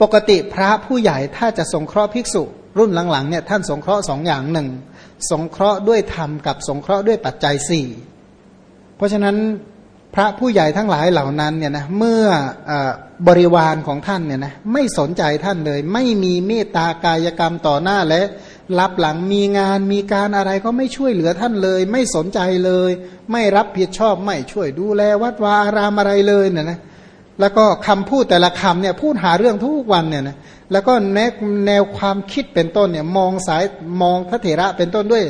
ปกติพระผู้ใหญ่ถ้าจะสงเคราะห์ภิกษุ รุ่นหลังๆเนี่ยท่านสงเคราะห์สองอย่างหนึ่งสงเคราะห์ด้วยธรรมกับสงเคราะห์ด้วยปัจจัยสี่เพราะฉะนั้นพระผู้ใหญ่ทั้งหลายเหล่านั้นเนี่ยนะเมื่อบริวารของท่านเนี่ยนะไม่สนใจท่านเลย ไม่มีเมตตากายกรรมต่อหน้าและรับหลังมีงานมีการอะไรก็ไม่ช่วยเหลือท่านเลย ไม่สนใจเลย ไม่รับผิดชอบไม่ช่วยดูแลวัดวาอารามอะไรเลยเนี่ยนะ แล้วก็คำพูดแต่ละคำเนี่ยพูดหาเรื่องทุกวันเนี่ยนะแล้วก็แนวแนวความคิดเป็นต้นเนี่ยมองสายมองพระเถระเป็นต้นด้วย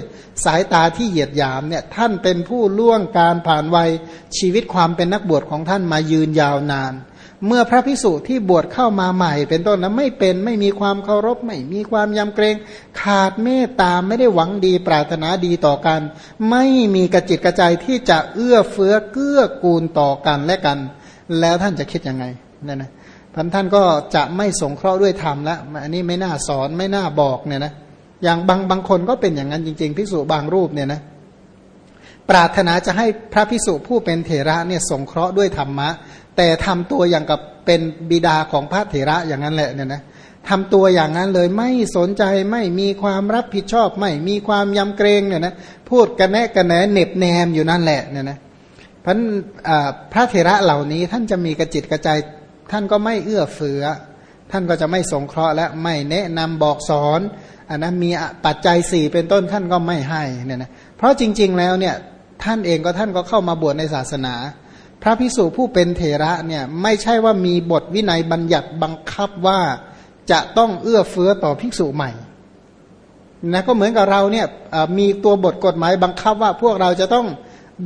สายตาที่เหยียดหยามเนี่ยท่านเป็นผู้ล่วงการผ่านวัยชีวิตความเป็นนักบวชของท่านมายืนยาวนาน เมื่อพระพิสุที่บวชเข้ามาใหม่ เป็นต้นนะไม่เป็นไม่มีความเคารพไม่มีความยำเกรงขาดเมตตาไม่ได้หวังดีปรารถนาดีต่อกัน ไม่มีกระจิตกระใจที่จะเอื้อเฟื้อเกื้อกูลต่อกันและกัน แล้วท่านจะคิดยังไงนั่นนะพันท่านก็จะไม่สงเคราะห์ด้วยธรรมล้วอันนี้ไม่น่าสอนไม่น่าบอกเนี่ยนะอย่างบางบางคนก็เป็นอย่างนั้นจริงๆพิสูจบางรูปเนี่ยนะปรารถนาจะให้พระพิสุผู้เป็นเถระเนี่ยสงเคราะห์ด้วยธรรมะ แต่ทำตัวอย่างกับเป็นบิดาของพระเถระอย่างนั้นแหละเนี่ยนะทำตัวอย่างนั้นเลยไม่สนใจไม่มีความรับผิดชอบไม่มีความยำเกรงเนี่ยนะพูดกันแนะกันแหนเน็บแนมอยู่นั่นแหละเนี่ยนะ พันพระเถระเหล่านี้ท่านจะมีกระจิตกระใจ ท่านก็ไม่เอื้อเฟื้อท่านก็จะไม่สงเคราะห์และไม่แนะนำบอกสอนอันนะมีปัจจัยสี่เป็นต้นท่านก็ไม่ให้เนี่ยนะเพราะจริง ๆแล้วเนี่ยท่านเองก็ท่านก็เข้ามาบวชในศาสนา พระพิสุผู้เป็นเถระเนี่ยไม่ใช่ว่ามีบทวินัยบัญญัติบังคับว่าจะต้องเอื้อเฟื้อต่อภิกษุใหม่นะก็เหมือนกับเราเนี่ยมีตัวบทกฎหมายบังคับว่าพวกเราจะต้อง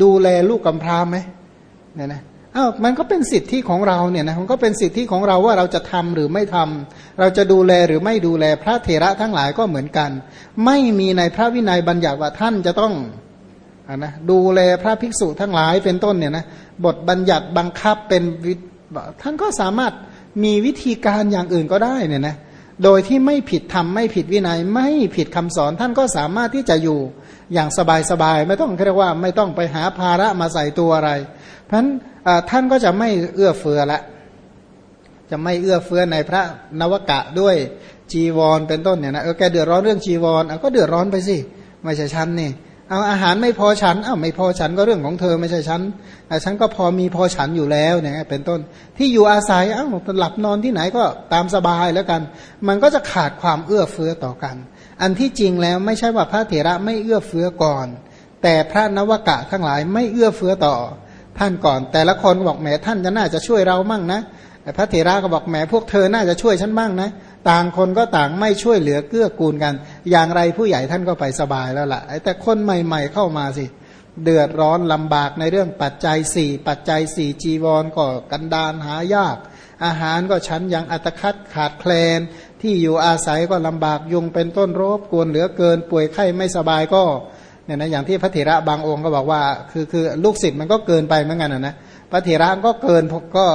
ดูแลลูกกำพร้าไหมเนี่ยนะอ้าวมันก็เป็นสิทธิของเราเนี่ยนะมันก็เป็นสิทธิของเราว่าเราจะทำหรือไม่ทำเราจะดูแลหรือไม่ดูแลพระเถระทั้งหลายก็เหมือนกัน ไม่มีในพระวินัยบัญญัติว่าท่านจะต้องอนะดูแลพระภิกษุทั้งหลายเป็นต้นเนี่ยนะบทบัญญัติบังคับเป็นท่านก็สามารถมีวิธีการอย่างอื่นก็ได้เนี่ยนะโดยที่ไม่ผิดธรรมไม่ผิดวินัยไม่ผิดคำสอนท่านก็สามารถที่จะอยู่ อย่างสบายๆไม่ต้องเรียกว่าไม่ต้องไปหาภาระมาใส่ตัวอะไร เพราะฉะนั้นท่านก็จะไม่เอื้อเฟื้อละ จะไม่เอื้อเฟื้อในพระนวกะด้วยจีวรเป็นต้นเนี่ยนะเออแกเดือดร้อนเรื่องจีวรเอาก็เดือดร้อนไปสิไม่ใช่ฉันนี่เอาอาหารไม่พอฉันเอาไม่พอฉันก็เรื่องของเธอไม่ใช่ฉันแต่ฉันก็พอมีพอฉันอยู่แล้วเนี่ยเป็นต้นที่อยู่อาศัยเอ้าหลับนอนที่ไหนก็ตามสบายแล้วกัน มันก็จะขาดความเอื้อเฟื้อต่อกัน อันที่จริงแล้วไม่ใช่ว่าพระเถระไม่เอื้อเฟื้อก่อน แต่พระนวกะทั้งหลายไม่เอื้อเฟื้อต่อ ท่านก่อน แต่ละคนบอกแหมท่านจะน่าจะช่วยเรามั่งนะแต่พระเถระก็บอกแหมพวกเธอน่าจะช่วยฉันบ้างนะ ต่างคนก็ต่างไม่ช่วยเหลือเกื้อกูลกัน อย่างไรผู้ใหญ่ท่านก็ไปสบายแล้วละ่ะแต่คนใหม่ ๆ เข้ามาสิ เดือดร้อนลำบากในเรื่องปัจจัยสี่ปัจจัยสี่จีวรก็กันดานหายาก อาหารก็ชั้นยังอัตคัดขาดแคลน ที่อยู่อาศัยก็ลำบากยุงเป็นต้นรบกวนเหลือเกิน ป่วยไข้ไม่สบายก็เนี่ยนะอย่างที่พระเถระบางองค์ก็บอกว่า คือคือลูกศิษย์มันก็เกินไปเหมือนกันนะพระเถระก็เกินก็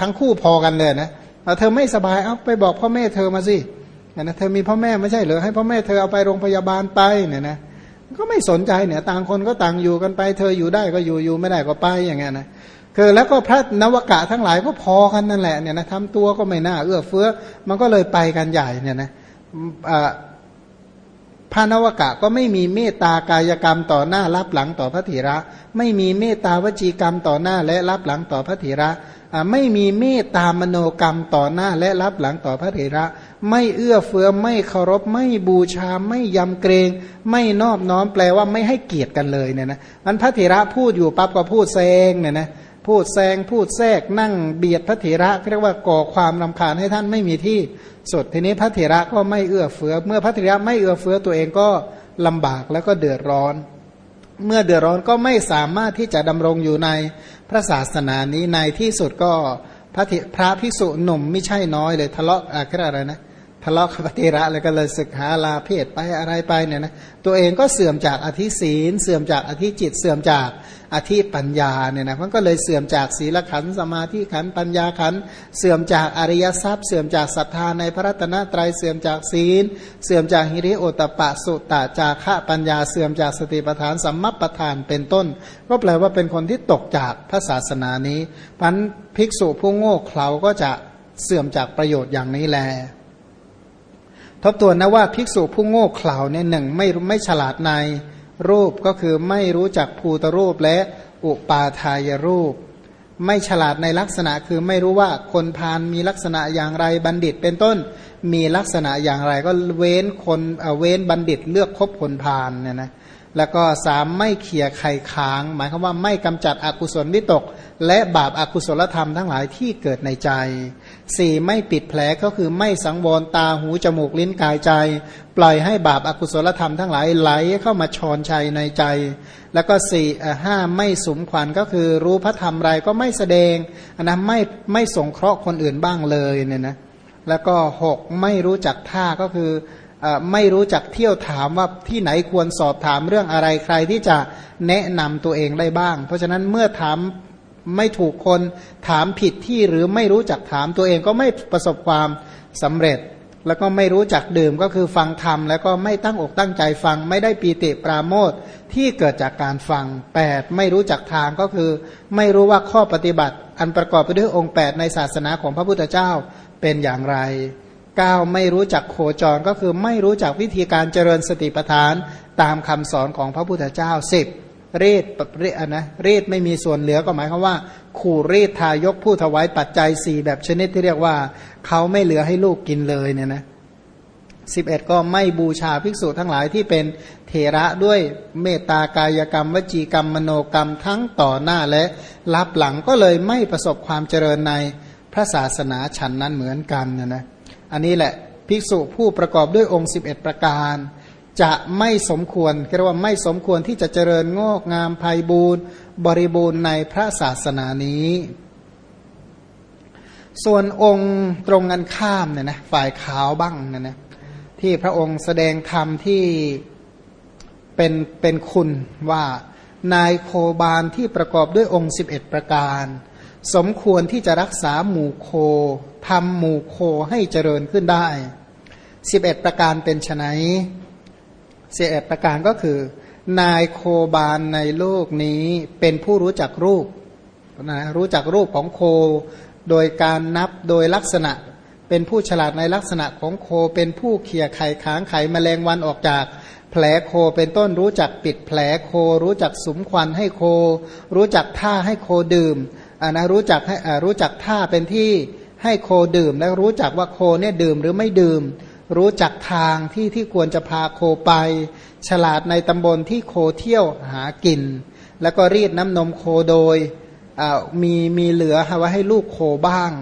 ทั้งคู่พอกันเลยนะเธอไม่สบายเอาไปบอกพ่อแม่เธอมาสิเนี่ยนะเธอมีพ่อแม่ไม่ใช่เหรอให้พ่อแม่เธอเอาไปโรงพยาบาลไปเนี่ยนะก็ไม่สนใจเนี่ยต่างคนก็ต่างอยู่กันไป เธออยู่ได้ก็อยู่อยู่ไม่ได้ก็ไปอย่างเงี้ยนะ คือแล้วก็พระนวกะทั้งหลายก็พอกันนั่นแหละเนี่ยนะทำตัวก็ไม่น่าเอื้อเฟื้อ มันก็เลยไปกันใหญ่เนี่ยนะพระนวกะก็ไม่มีเมตตากายกรรมต่อหน้ารับหลังต่อพระถิระ ไม่มีเมตตาวจีกรรมต่อหน้าและรับหลังต่อพระถิระไม่มีเมตตามโนกรรมต่อหน้าและรับหลังต่อพระเถระ ไม่เอื้อเฟื้อไม่เคารพ ไม่บูชา ไม่ยำเกรง ไม่นอบน้อมแปลว่าไม่ให้เกียรติกันเลยเนี่ยนะมันพระเถระพูดอยู่ปั๊บก็พูดแซงเนี่ยนะ พูดแซงพูดแทรกนั่งเบียดพระเถระเรียกว่าก่อความรำคาญให้ท่านไม่มีที่สุดทีนี้พระเถระก็ไม่เอื้อเฟือ เมื่อพระเถระไม่เอื้อเฟือตัวเองก็ลำบากแล้วก็เดือดร้อน เมื่อเดือดร้อนก็ไม่สามารถที่จะดำรงอยู่ในพระศาสนานี้ในที่สุดก็พระพระภิกษุหนุ่มไม่ใช่น้อยเลยทะเลาะอะไรนะทะเลาะกับพระเทระแล้วก็เลยศึกหาลาเพศไปอะไรไปเนี่ยนะตัวเองก็เสื่อมจากอธิศีลเสื่อมจากอธิจิตเสื่อมจาก อธิปัญญาเนี่ยนะมันก็เลยเสื่อมจากศีลขันสมาธิขันปัญญาขันเสื่อมจากอริยทรัพย์ เสื่อมจากศรัทธาในพระรัตนตรัยเสื่อมจากศีล เสื่อมจากหิริโอตปะสุตตะจาระปัญญาเสื่อมจากสติปัฏฐานสัมมัปปทานเป็นต้น ก็แปลว่าเป็นคนที่ตกจากพระศาสนานี้พันภิกษุผู้โง่เขลาก็จะเสื่อมจากประโยชน์อย่างนี้แลทบทวนนะว่าภิกษุผู้โง่เขลาเนี่ยหนึ่งไม่ไม่ฉลาดใน รูปก็คือไม่รู้จักภูตรูปและอุปาทายรูป ไม่ฉลาดในลักษณะคือไม่รู้ว่าคนพานมีลักษณะอย่างไรบัณฑิตเป็นต้นมีลักษณะอย่างไรก็เว้นคนเว้นบัณฑิตเลือกคบคนพานเนี่ยนะ แล้วก็สามไม่เขี่ยไข่ค้าง หมายความว่าไม่กำจัดอกุศลวิตก และบาปอากุศลธรรมทั้งหลายที่เกิดในใจสี่ไม่ปิดแผลก็คือไม่สังวรตาหูจมูกลิ้นกายใจ ปล่อยให้บาปอากุศลธรรมทั้งหลายไหลเข้ามาชอนชัยในใจ แล้วก็สี่ห้าไม่สมขวัญก็คือรู้พระธรรมไรก็ไม่แสดงนะไม่ไม่สงเคราะห์คนอื่นบ้างเลยเนี่ยนะแล้วก็หกไม่รู้จักท่าก็คือ ไม่รู้จักเที่ยวถามว่าที่ไหนควรสอบถามเรื่องอะไรใครที่จะแนะนำตัวเองได้บ้าง เพราะฉะนั้นเมื่อถามไม่ถูกคนถามผิดที่หรือไม่รู้จักถามตัวเองก็ไม่ประสบความสำเร็จ แล้วก็ไม่รู้จักดื่มก็คือฟังธรรมแล้วก็ไม่ตั้งอกตั้งใจฟัง ไม่ได้ปีติปราโมทที่เกิดจากการฟัง 8 ไม่รู้จักทางก็คือ ไม่รู้ว่าข้อปฏิบัติ อันประกอบไปด้วยองค์ 8 ในศาสนาของพระพุทธเจ้าเป็นอย่างไร 9. ไม่รู้จักโคจรก็คือไม่รู้จักวิธีการเจริญสติปัฏฐานตามคำสอนของพระพุทธเจ้า 10. เรศเรศนะเรศไม่มีส่วนเหลือก็หมายความว่าขู่เรศทายกผู้ถวายปัจจัยสี่แบบชนิดที่เรียกว่า เขาไม่เหลือให้ลูกกินเลยเนี่ยนะสิบเอ็ดก็ไม่บูชาภิกษุทั้งหลายที่เป็นเทระด้วยเมตตากายกรรม วจีกรรมมโนกรรมทั้งต่อหน้าและรับหลังก็เลยไม่ประสบความเจริญในพระศาสนาฉันนั้นเหมือนกันนะนะ อันนี้แหละภิกษุผู้ประกอบด้วยองค์ 11 ประการ จะไม่สมควรเรียกว่าไม่สมควรที่จะเจริญงอกงามภัยบูรณ์บริบูรณ์ในพระศาสนานี้ ส่วนองค์ตรงกันข้ามเนี่ยนะฝ่ายขาวบ้างเนี่ยนะที่พระองค์แสดงธรรมที่เป็นเป็นคุณว่านายโคบาลที่ประกอบด้วยองค์ 11 ประการ สมควรที่จะรักษาหมู่โคทำหมู่โคให้เจริญขึ้นได้ 11 ประการเป็นไนสิบเอ็ดประการก็คือ นายโคบาลในโลกนี้เป็นผู้รู้จักรูปนะรู้จักรูปของโค โดยการนับโดยลักษณะ เป็นผู้ฉลาดในลักษณะของโค เป็นผู้เขี่ยไข่ค้างไข่แมลงวันออกจาก แผลโคเป็นต้นรู้จักปิดแผลโค รู้จักสมควันให้โค รู้จักท่าให้โคดื่ม อ่านะรู้จักให้รู้จักท่าเป็นที่ให้โคดื่ม แล้วรู้จักว่าโคเนี่ยดื่มหรือไม่ดื่ม รู้จักทางที่ที่ควรจะพาโคไป ฉลาดในตำบลที่โคเที่ยวหากิน แล้วก็รีดน้ำนมโคโดยมีมีเหลือไว้ให้ลูกโคบ้าง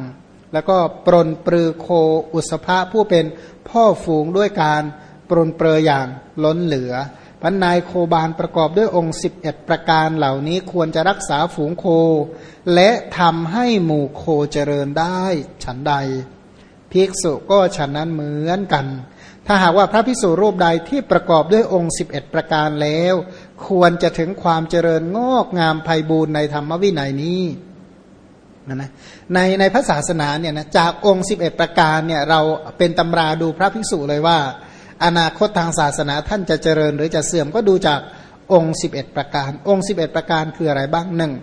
แล้วก็ปรนปรือโคอุสภะผู้เป็นพ่อฝูงด้วยการปรนเปรยอย่างล้นเหลือ พันนายโคบาลประกอบด้วยองค์ 11 ประการเหล่านี้ควรจะรักษาฝูงโค และทำให้หมู่โคเจริญได้ ฉันใด ภิกษุก็ฉันนั้นเหมือนกัน ถ้าหากว่าพระภิกษุรูปใดที่ประกอบด้วยองค์ 11 ประการแล้ว ควรจะถึงความเจริญงอกงามไพบูรณ์ในธรรมวินัยนี้นะในในพระศาสนาเนี่ยนะจากองค์ 11 ประการเนี่ยเราเป็นตำราดูพระภิกษุเลยว่า อนาคตทางศาสนาท่านจะเจริญหรือจะเสื่อมก็ดูจากองค์ 11 ประการ องค์ 11 ประการคืออะไรบ้างหนึ่ง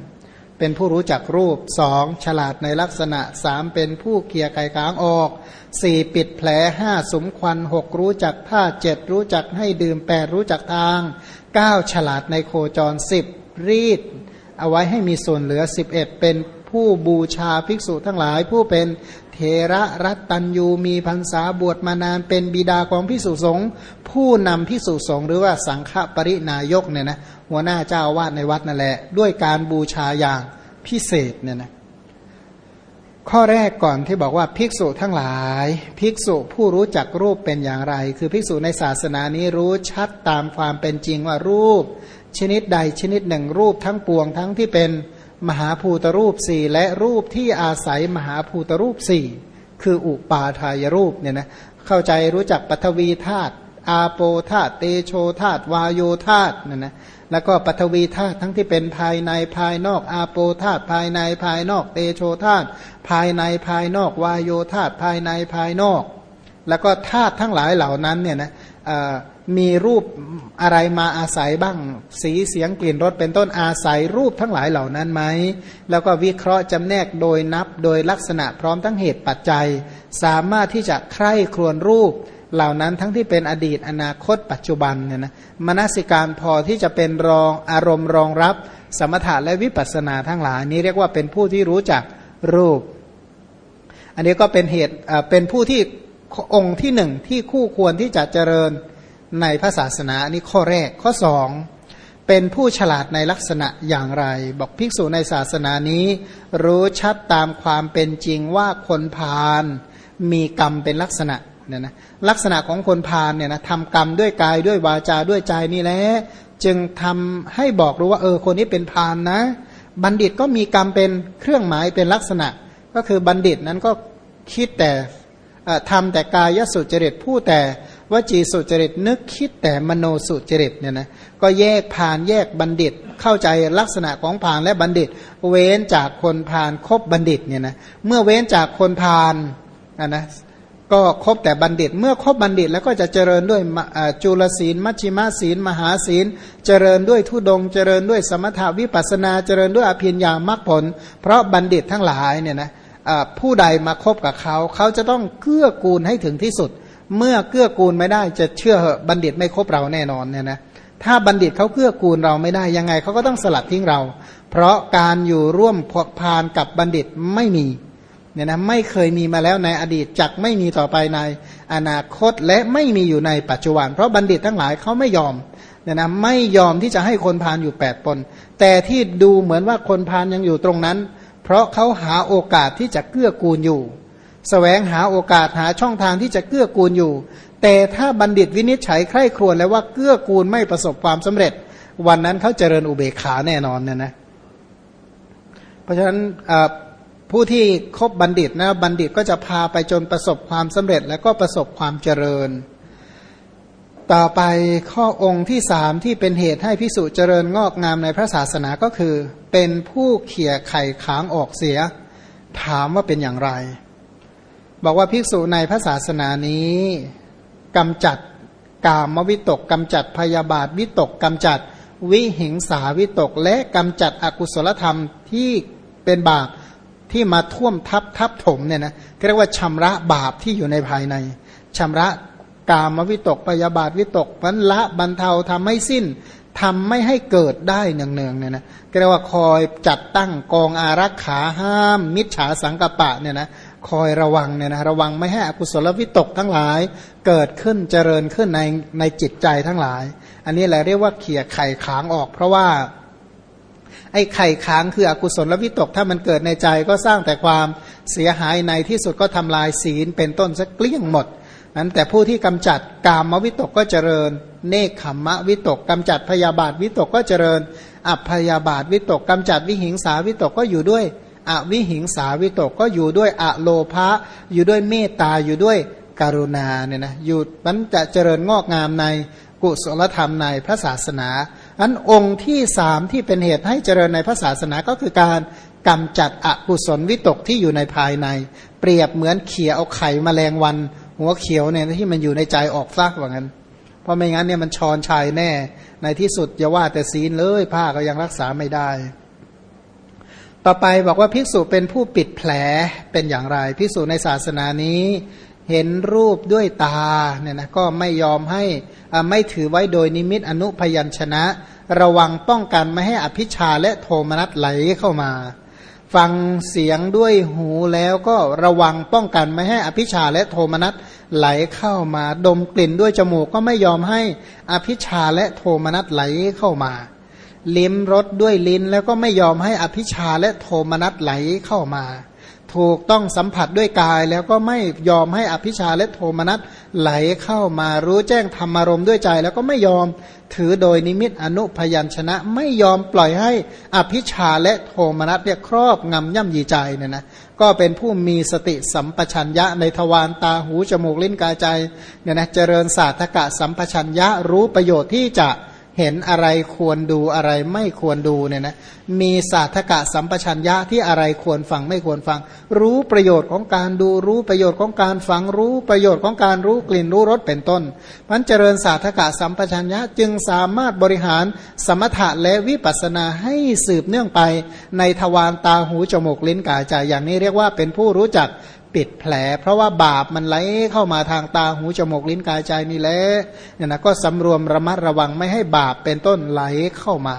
เป็นผู้รู้จักรูปสองฉลาดในลักษณะสามเป็นผู้เกียร์ไก่ค้างออกสี่ปิดแผลห้าสมควันหกรู้จักท่าเจ็ดรู้จักให้ดื่มแปดรู้จักทางเก้าฉลาดในโคจรสิบรีด เอาไว้ให้มีส่วนเหลือสิบเอ็ดเป็นผู้บูชาภิกษุทั้งหลายผู้เป็น เทระรัตตัญยูมีพรรษาบวชมานานเป็นบิดาของพิสุสงฆ์ผู้นำพิสุสงฆ์หรือว่าสังฆปรินายกเนี่ยนะหัวหน้าเจ้าวาดในวัดนั่นแหละ ด้วยการบูชาอย่างพิเศษเนี่ยนะข้อแรกก่อนที่บอกว่าภิกษุทั้งหลาย ภิกษุผู้รู้จักรูปเป็นอย่างไร คือภิกษุในศาสนานี้รู้ชัดตามความเป็นจริงว่ารูป ชนิดใดชนิดหนึ่งรูปทั้งปวงทั้งที่เป็น มหาภูตรูปสี่และรูปที่อาศัยมหาภูตรูปสี่คืออุปาทายรูปเนี่ยนะเข้าใจรู้จักปฐวีธาตุอาโปธาตุเตโชธาตุวายโยธาตุเนี่ยนะแล้วก็ปฐวีธาตุทั้งที่เป็นภายในภายนอก อาโปธาตุภายในภายนอก เตโชธาตุภายในภายนอก วายโยธาตุภายในภายนอก แล้วก็ธาตุทั้งหลายเหล่านั้นเนี่ยนะ มีรูปอะไรมาอาศัยบ้าง สีเสียงกลิ่นรสเป็นต้นอาศัยรูปทั้งหลายเหล่านั้นไหม แล้วก็วิเคราะห์จำแนกโดยนับโดยลักษณะพร้อมทั้งเหตุปัจจัย สามารถที่จะใคร่ครวญรูปเหล่านั้นทั้งที่เป็นอดีตอนาคตปัจจุบันเนี่ยนะมนสิการพอที่จะเป็นรองอารมณ์รองรับ สมถะและวิปัสสนาทั้งหลาย นี้เรียกว่าเป็นผู้ที่รู้จักรูป อันนี้ก็เป็นเหตุเป็นผู้ที่องค์ที่หนึ่งที่คู่ควรที่จะเจริญ ในพระศาสนานี้ข้อแรกข้อสองเป็นผู้ฉลาดในลักษณะอย่างไร บอกภิกษุในศาสนานี้ รู้ชัดตามความเป็นจริงว่าคนพาลมีกรรมเป็นลักษณะเนี่ยนะลักษณะของคนพาลเนี่ยนะทำกรรมด้วยกายด้วยวาจาด้วยใจนี่แหละจึงทำให้บอกรู้ว่าเออคนนี้เป็นพาลนะ บัณฑิตก็มีกรรมเป็นเครื่องหมายเป็นลักษณะ ก็คือบัณฑิตนั้นก็คิดแต่ทำแต่กายสุจริตผู้แต่ วจีสุจริตนึกคิดแต่มโนสุจริตเนี่ยนะก็แยกผ่านแยกบัณฑิต เข้าใจลักษณะของผ่านและบัณฑิต เว้นจากคนผ่านคบบัณฑิตเนี่ยนะเมื่อเว้นจากคนผ่านนะก็คบแต่บัณฑิต เมื่อคบบัณฑิตแล้วก็จะเจริญด้วยจุลศีล มัชชิมาศีล มหาศีล เจริญด้วยทุดง เจริญด้วยสมถาวิปัสนา เจริญด้วยอภิญญามรรคผล เพราะบัณฑิตทั้งหลายเนี่ยนะผู้ใดมาคบกับเขา เขาจะต้องเกื้อกูลให้ถึงที่สุด เมื่อเกื้อกูลไม่ได้จะเชื่อเหอะบัณฑิตไม่คบเราแน่นอนเนี่ยนะถ้าบัณฑิตเขาเกื้อกูลเราไม่ได้ยังไงเขาก็ต้องสลัดทิ้งเรา เพราะการอยู่ร่วมพกพานกับบัณฑิตไม่มีเนี่ยนะไม่เคยมีมาแล้วในอดีตจักไม่มีต่อไปในอนาคตและไม่มีอยู่ในปัจจุบัน เพราะบัณฑิตทั้งหลายเขาไม่ยอมเนี่ยนะไม่ยอมที่จะให้คนพานอยู่แปดปนแต่ที่ดูเหมือนว่าคนพานยังอยู่ตรงนั้น เพราะเขาหาโอกาสที่จะเกื้อกูลอยู่ แสวงหาโอกาสหาช่องทางที่จะเกื้อกูลอยู่ แต่ถ้าบัณฑิตวินิจฉัยใคร่ครวญแล้วว่าเกื้อกูลไม่ประสบความสำเร็จ วันนั้นเขาเจริญอุเบกขาแน่นอนเนี่ยนะ เพราะฉะนั้นผู้ที่คบบัณฑิตนะบัณฑิตก็จะพาไปจนประสบความสำเร็จ และก็ประสบความเจริญ ต่อไปข้อองค์ที่สามที่เป็นเหตุให้พิสุเจริญงอกงามในพระศาสนาก็คือ เป็นผู้เขี่ยไข่ค้างออกเสีย ถามว่าเป็นอย่างไร บอกว่าภิกษุในพระศาสนานี้กำจัดกามวิตกกำจัดพยาบาทวิตกกำจัดวิหิงสาวิตก และกำจัดอกุศลธรรมที่เป็นบาปที่มาท่วมทับทับถมเนี่ยนะเรียกว่าชำระบาปที่อยู่ในภายในชำระกามวิตกปยาบาทวิตกพันละบรรเทาทำให้สิ้นทำไม่ให้เกิดได้เนืองๆเนี่ยนะเรียกว่าคอยจัดตั้งกองอารักขาห้าม มิจฉาสังกปะเนี่ยนะ คอยระวังเนี่ยนะระวังไม่ให้อกุศลวิตกทั้งหลายเกิดขึ้นเจริญขึ้นในในจิตใจทั้งหลาย อันนี้แหละเรียกว่าเขี่ยไข่ค้างออก เพราะว่า ไอ้ไข่ค้างคืออกุศลวิตก ถ้ามันเกิดในใจก็สร้างแต่ความเสียหายในที่สุดก็ทำลายศีลเป็นต้นสักเกลี้ยงหมดนั้นแต่ผู้ที่กำจัดกามวิตกก็เจริญ เนคขมมะวิตกกำจัดพยาบาทวิตกก็เจริญ อัพยาบาทวิตกกำจัดวิหิงสาวิตกก็อยู่ด้วย อวิหิงสาวิตกก็อยู่ด้วยอะโลภะอยู่ด้วยเมตตาอยู่ด้วยกรุณาเนี่ยนะอยู่มันจะเจริญงอกงามในกุศลธรรมในพระศาสนา อันองค์ที่สามที่เป็นเหตุให้เจริญในพระศาสนาก็คือการกำจัดอกุศลวิตกที่อยู่ในภายใน เปรียบเหมือนเขี่ยเอาไข่มแมลงวัน หัวเขียวเนี่ยที่มันอยู่ในใจออกซากว่างั้น เพราะไม่งั้นเนี่ยมันชอนชัยแน่ ในที่สุดอย่าว่าแต่ศีลเลยผ้าก็ยังรักษาไม่ได้ ต่อไปบอกว่าภิกษุเป็นผู้ปิดแผลเป็นอย่างไรภิกษุในศาสนานี้เห็นรูปด้วยตาเนี่ยนะก็ไม่ยอมให้ไม่ถือไว้โดยนิมิตอนุพยัญชนะ ระวังป้องกันไม่ให้อภิชาและโทมนัสไหลเข้ามา ฟังเสียงด้วยหูแล้วก็ระวังป้องกันไม่ให้อภิชาและโทมนัสไหลเข้ามา ดมกลิ่นด้วยจมูกก็ไม่ยอมให้อภิชาและโทมนัสไหลเข้ามา ลิ้มรสด้วยลิ้นแล้วก็ไม่ยอมให้อภิชาและโทมนัสไหลเข้ามา ถูกต้องสัมผัสด้วยกายแล้วก็ไม่ยอมให้อภิชาและโทมนัสไหลเข้ามา รู้แจ้งธรรมารมด้วยใจ แล้วก็ไม่ยอมถือโดยนิมิตอนุพยัญชนะ ไม่ยอมปล่อยให้อภิชาและโทมนัสเนี่ยครอบงำย่ำยีใจเนี่ยนะก็เป็นผู้มีสติสัมปชัญญะในทวารตาหูจมูกลิ้นกายใจเนี่ยนะเจริญศาสตกะสัมปชัญญะรู้ประโยชน์ที่จะ เห็นอะไรควรดูอะไรไม่ควรดูเนี่ยนะมีศาสตกะสัมปชัญญะที่อะไรควรฟังไม่ควรฟัง รู้ประโยชน์ของการดูรู้ประโยชน์ของการฟังรู้ประโยชน์ของการรู้กลิ่นรู้รสเป็นต้นมันเจริญศาสตกะสัมปชัญญะจึงสามารถบริหารสมถะและวิปัสสนาให้สืบเนื่องไปในทวารตาหูจมูกลิ้นกายใจอย่างนี้เรียกว่าเป็นผู้รู้จัก ปิดแผล เพราะว่าบาปมันไหลเข้ามาทางตาหูจมูกลิ้นกายใจนี่แหละเนี่ยนะก็สำรวมระมัดระวังไม่ให้บาปเป็นต้นไหลเข้ามา